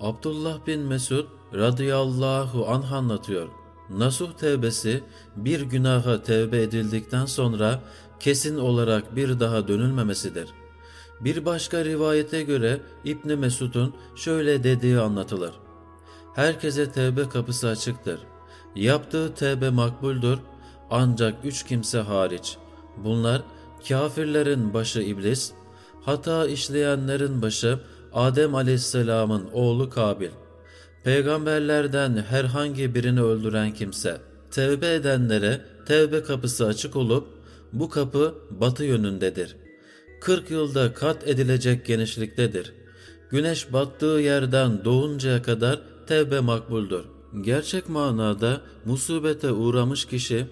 Abdullah bin Mesud radıyallahu anh anlatıyor. Nasuh tevbesi bir günaha tevbe edildikten sonra kesin olarak bir daha dönülmemesidir. Bir başka rivayete göre İbni Mesud'un şöyle dediği anlatılır. Herkese tevbe kapısı açıktır. Yaptığı tevbe makbuldür ancak üç kimse hariç. Bunlar kafirlerin başı iblis, hata işleyenlerin başı Adem aleyhisselamın oğlu Kabil. Peygamberlerden herhangi birini öldüren kimse, tevbe edenlere tevbe kapısı açık olup bu kapı batı yönündedir. 40 yılda kat edilecek genişliktedir. Güneş battığı yerden doğuncaya kadar tevbe makbuldür. Gerçek manada musibete uğramış kişi,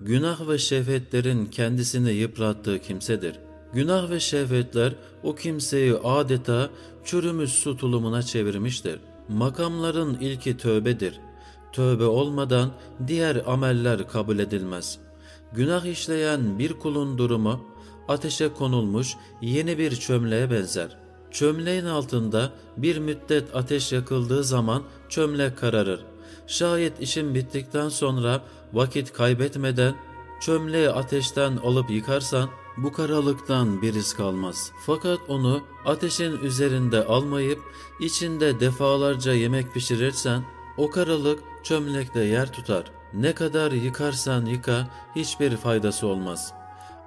günah ve şehvetlerin kendisini yıprattığı kimsedir. Günah ve şehvetler o kimseyi adeta çürümüş su tulumuna çevirmiştir. Makamların ilki tövbedir. Tövbe olmadan diğer ameller kabul edilmez. Günah işleyen bir kulun durumu ateşe konulmuş yeni bir çömleğe benzer. Çömleğin altında bir müddet ateş yakıldığı zaman çömlek kararır. Şayet işin bittikten sonra vakit kaybetmeden çömleği ateşten alıp yıkarsan bu karalıktan bir iz kalmaz. Fakat onu ateşin üzerinde almayıp içinde defalarca yemek pişirirsen o karalık çömlekte yer tutar. Ne kadar yıkarsan yıka hiçbir faydası olmaz.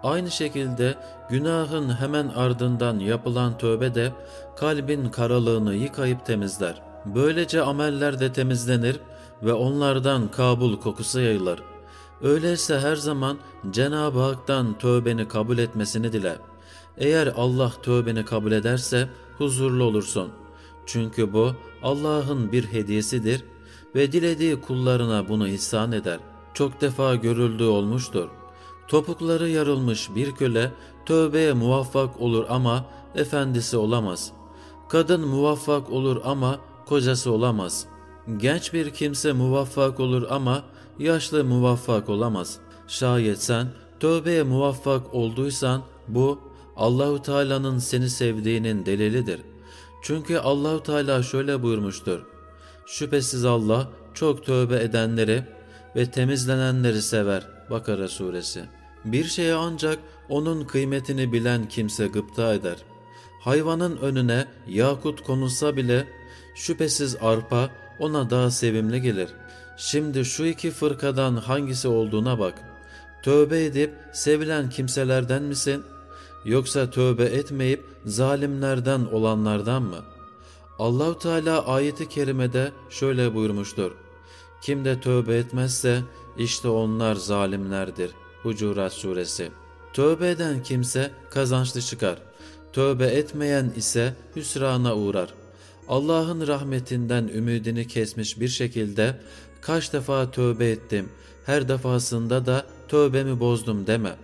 Aynı şekilde günahın hemen ardından yapılan tövbe de kalbin karalığını yıkayıp temizler. Böylece ameller de temizlenir ve onlardan kabul kokusu yayılır. Öyleyse her zaman Cenab-ı Hak'tan tövbeni kabul etmesini dile. Eğer Allah tövbeni kabul ederse huzurlu olursun. Çünkü bu Allah'ın bir hediyesidir ve dilediği kullarına bunu ihsan eder. Çok defa görüldüğü olmuştur. Topukları yarılmış bir köle tövbeye muvaffak olur ama efendisi olamaz. Kadın muvaffak olur ama kocası olamaz. Genç bir kimse muvaffak olur ama yaşlı muvaffak olamaz. Şayet sen tövbeye muvaffak olduysan bu Allahu Teala'nın seni sevdiğinin delilidir. Çünkü Allahu Teala şöyle buyurmuştur. Şüphesiz Allah çok tövbe edenleri ve temizlenenleri sever. Bakara suresi. Bir şeye ancak onun kıymetini bilen kimse gıpta eder. Hayvanın önüne yakut konulsa bile şüphesiz arpa ona daha sevimli gelir. Şimdi şu iki fırkadan hangisi olduğuna bak. Tövbe edip sevilen kimselerden misin? Yoksa tövbe etmeyip zalimlerden olanlardan mı? Allahu Teala ayeti kerimede şöyle buyurmuştur. Kim de tövbe etmezse işte onlar zalimlerdir. Hucurat suresi. Tövbe eden kimse kazançlı çıkar. Tövbe etmeyen ise hüsrana uğrar. Allah'ın rahmetinden ümidini kesmiş bir şekilde kaç defa tövbe ettim, her defasında da tövbemi bozdum deme.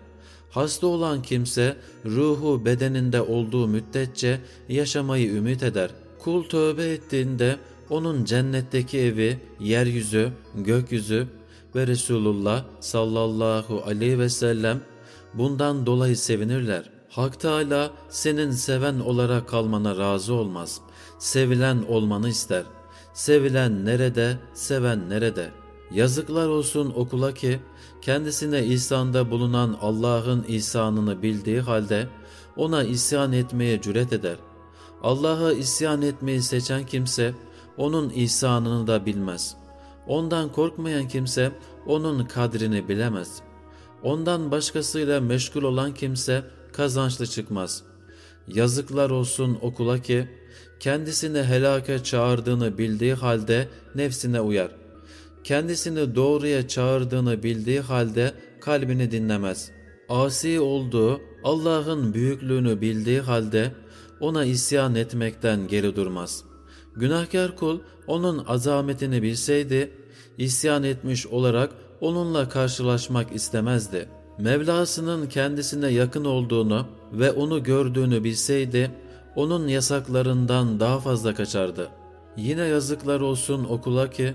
Hasta olan kimse ruhu bedeninde olduğu müddetçe yaşamayı ümit eder. Kul tövbe ettiğinde onun cennetteki evi, yeryüzü, gökyüzü ve Resulullah sallallahu aleyhi ve sellem bundan dolayı sevinirler. Hak Teala senin seven olarak kalmana razı olmaz. Sevilen olmanı ister. Sevilen nerede, seven nerede? Yazıklar olsun okula ki kendisine İsa'nda bulunan Allah'ın İsa'nını bildiği halde ona isyan etmeye cüret eder. Allah'a isyan etmeyi seçen kimse onun İsa'nını da bilmez. Ondan korkmayan kimse onun kadrini bilemez. Ondan başkasıyla meşgul olan kimse kazançlı çıkmaz. Yazıklar olsun okula ki kendisini helake çağırdığını bildiği halde nefsine uyar. Kendisini doğruya çağırdığını bildiği halde kalbini dinlemez. Asi olduğu Allah'ın büyüklüğünü bildiği halde ona isyan etmekten geri durmaz. Günahkar kul onun azametini bilseydi isyan etmiş olarak onunla karşılaşmak istemezdi. Mevlasının kendisine yakın olduğunu ve onu gördüğünü bilseydi onun yasaklarından daha fazla kaçardı. Yine yazıklar olsun okula ki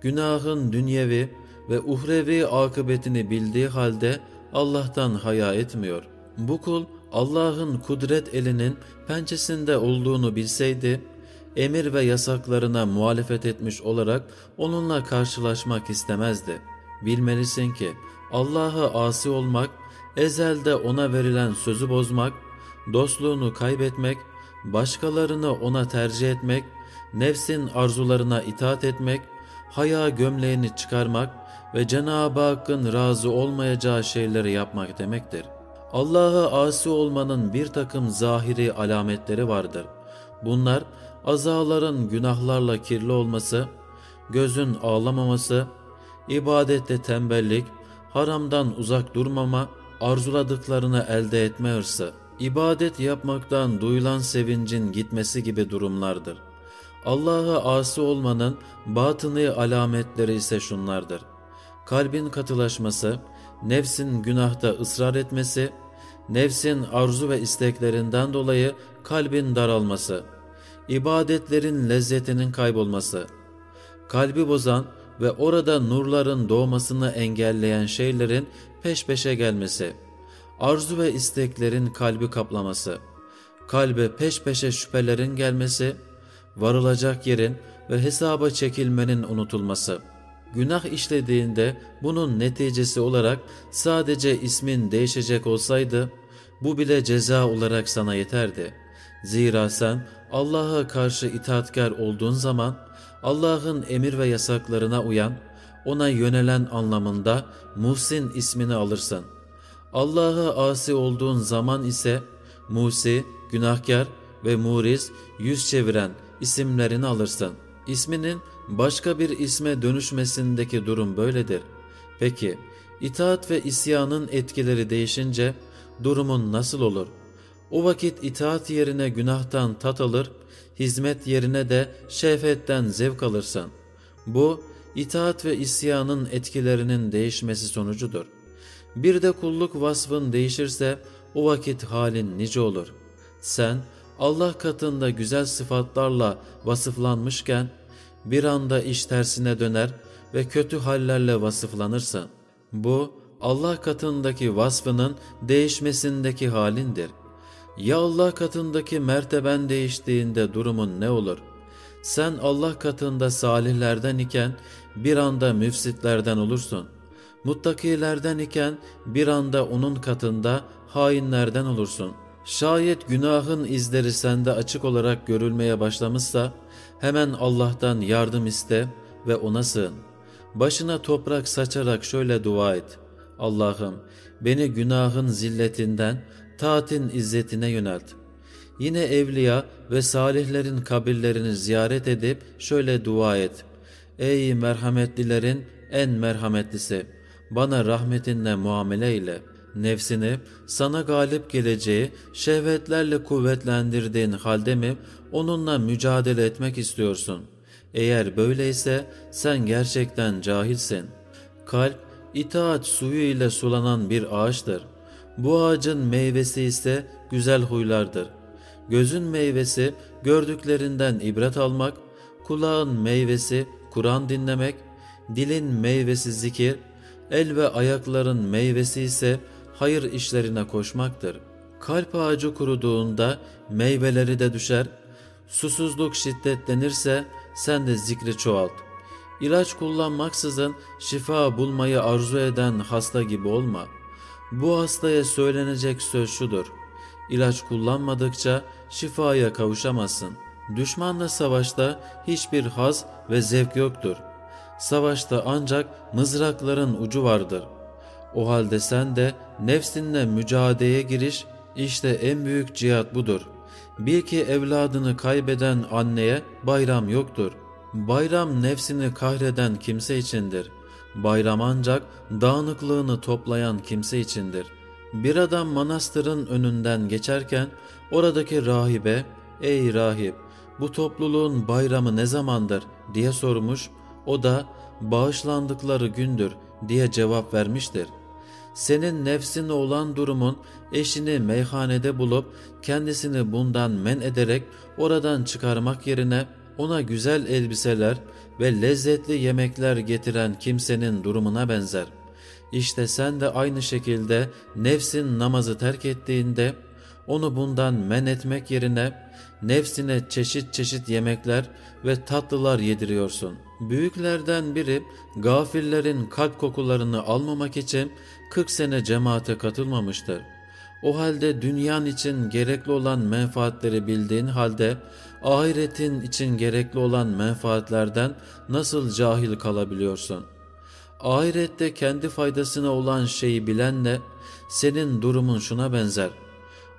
günahın dünyevi ve uhrevi akıbetini bildiği halde Allah'tan haya etmiyor. Bu kul Allah'ın kudret elinin pençesinde olduğunu bilseydi emir ve yasaklarına muhalefet etmiş olarak onunla karşılaşmak istemezdi. Bilmelisin ki Allah'a asi olmak, ezelde ona verilen sözü bozmak, dostluğunu kaybetmek, başkalarını ona tercih etmek, nefsin arzularına itaat etmek, haya gömleğini çıkarmak ve Cenab-ı Hakk'ın razı olmayacağı şeyleri yapmak demektir. Allah'a asi olmanın bir takım zahiri alametleri vardır. Bunlar azaların günahlarla kirli olması, gözün ağlamaması, ibadette tembellik, haramdan uzak durmama, arzuladıklarını elde etme hırsı, ibadet yapmaktan duyulan sevincin gitmesi gibi durumlardır. Allah'a asi olmanın batını alametleri ise şunlardır. Kalbin katılaşması, nefsin günahta ısrar etmesi, nefsin arzu ve isteklerinden dolayı kalbin daralması, ibadetlerin lezzetinin kaybolması, kalbi bozan ve orada nurların doğmasını engelleyen şeylerin peş peşe gelmesi, arzu ve isteklerin kalbi kaplaması, kalbe peş peşe şüphelerin gelmesi, varılacak yerin ve hesaba çekilmenin unutulması. Günah işlediğinde bunun neticesi olarak sadece ismin değişecek olsaydı, bu bile ceza olarak sana yeterdi. Zira sen Allah'a karşı itaatkar olduğun zaman Allah'ın emir ve yasaklarına uyan, ona yönelen anlamında Muhsin ismini alırsın. Allah'a asi olduğun zaman ise Musi, günahkar ve Muriz, yüz çeviren isimlerini alırsın. İsminin başka bir isme dönüşmesindeki durum böyledir. Peki, itaat ve isyanın etkileri değişince durumun nasıl olur? O vakit itaat yerine günahtan tat alır, hizmet yerine de şehvetten zevk alırsın. Bu, itaat ve isyanın etkilerinin değişmesi sonucudur. Bir de kulluk vasfın değişirse o vakit halin nice olur. Sen Allah katında güzel sıfatlarla vasıflanmışken bir anda iş tersine döner ve kötü hallerle vasıflanırsın. Bu Allah katındaki vasfının değişmesindeki halindir. Ya Allah katındaki merteben değiştiğinde durumun ne olur? Sen Allah katında salihlerden iken bir anda müfsitlerden olursun. Muttakilerden iken bir anda onun katında hainlerden olursun. Şayet günahın izleri sende açık olarak görülmeye başlamışsa hemen Allah'tan yardım iste ve ona sığın. Başına toprak saçarak şöyle dua et. Allah'ım beni günahın zilletinden taatin izzetine yönelt. Yine evliya ve salihlerin kabirlerini ziyaret edip şöyle dua et. Ey merhametlilerin en merhametlisi! Bana rahmetinle muamele ile nefsini sana galip geleceği şehvetlerle kuvvetlendirdiğin halde mi onunla mücadele etmek istiyorsun? Eğer böyleyse sen gerçekten cahilsin. Kalp itaat suyu ile sulanan bir ağaçtır. Bu ağacın meyvesi ise güzel huylardır. Gözün meyvesi gördüklerinden ibret almak, kulağın meyvesi Kur'an dinlemek, dilin meyvesi zikir, el ve ayakların meyvesi ise hayır işlerine koşmaktır. Kalp ağacı kuruduğunda meyveleri de düşer, susuzluk şiddetlenirse sen de zikri çoğalt. İlaç kullanmaksızın şifa bulmayı arzu eden hasta gibi olma. Bu hastaya söylenecek söz şudur. İlaç kullanmadıkça şifaya kavuşamazsın. Düşmanla savaşta hiçbir haz ve zevk yoktur. Savaşta ancak mızrakların ucu vardır. O halde sen de nefsinle mücadeleye giriş, işte en büyük cihat budur. Bil ki evladını kaybeden anneye bayram yoktur. Bayram nefsini kahreden kimse içindir. Bayram ancak dağınıklığını toplayan kimse içindir. Bir adam manastırın önünden geçerken oradaki rahibe, ''Ey rahip, bu topluluğun bayramı ne zamandır?'' diye sormuş. O da bağışlandıkları gündür diye cevap vermiştir. Senin nefsine olan durumun eşini meyhanede bulup kendisini bundan men ederek oradan çıkarmak yerine ona güzel elbiseler ve lezzetli yemekler getiren kimsenin durumuna benzer. İşte sen de aynı şekilde nefsin namazı terk ettiğinde onu bundan men etmek yerine nefsine çeşit çeşit yemekler ve tatlılar yediriyorsun. Büyüklerden biri gafillerin kalp kokularını almamak için 40 sene cemaate katılmamıştır. O halde dünyan için gerekli olan menfaatleri bildiğin halde ahiretin için gerekli olan menfaatlerden nasıl cahil kalabiliyorsun? Ahirette kendi faydasına olan şeyi bilenle senin durumun şuna benzer.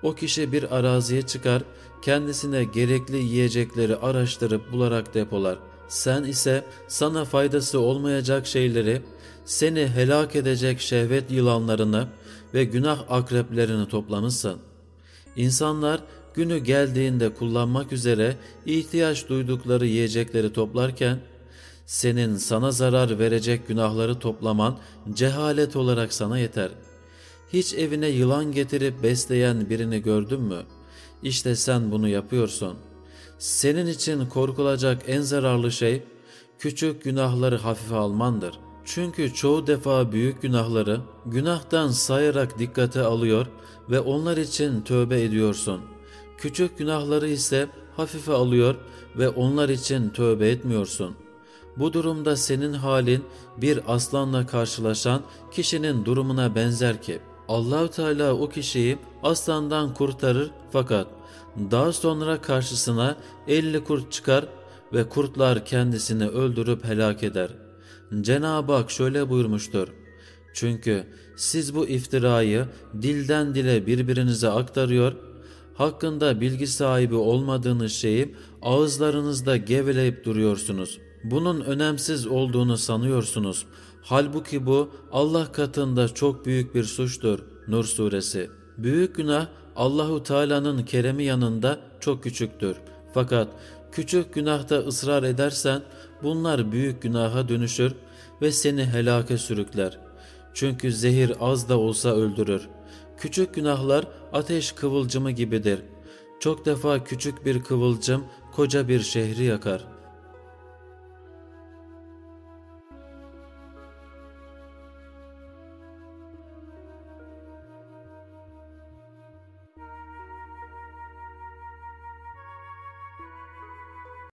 O kişi bir araziye çıkar, kendisine gerekli yiyecekleri araştırıp bularak depolar. Sen ise sana faydası olmayacak şeyleri, seni helak edecek şehvet yılanlarını ve günah akreplerini toplamışsın. İnsanlar günü geldiğinde kullanmak üzere ihtiyaç duydukları yiyecekleri toplarken, senin sana zarar verecek günahları toplaman cehalet olarak sana yeter. Hiç evine yılan getirip besleyen birini gördün mü? İşte sen bunu yapıyorsun. Senin için korkulacak en zararlı şey küçük günahları hafife almandır. Çünkü çoğu defa büyük günahları günahtan sayarak dikkate alıyor ve onlar için tövbe ediyorsun. Küçük günahları ise hafife alıyor ve onlar için tövbe etmiyorsun.'' Bu durumda senin halin bir aslanla karşılaşan kişinin durumuna benzer ki Allahü Teala o kişiyi aslandan kurtarır fakat daha sonra karşısına elli kurt çıkar ve kurtlar kendisini öldürüp helak eder. Cenab-ı Hak şöyle buyurmuştur. Çünkü siz bu iftirayı dilden dile birbirinize aktarıyor, hakkında bilgi sahibi olmadığınız şeyi ağızlarınızda geveleyip duruyorsunuz. Bunun önemsiz olduğunu sanıyorsunuz. Halbuki bu Allah katında çok büyük bir suçtur. Nur suresi. Büyük günah Allahu Teala'nın keremi yanında çok küçüktür. Fakat küçük günahta ısrar edersen bunlar büyük günaha dönüşür ve seni helake sürükler. Çünkü zehir az da olsa öldürür. Küçük günahlar ateş kıvılcımı gibidir. Çok defa küçük bir kıvılcım koca bir şehri yakar.''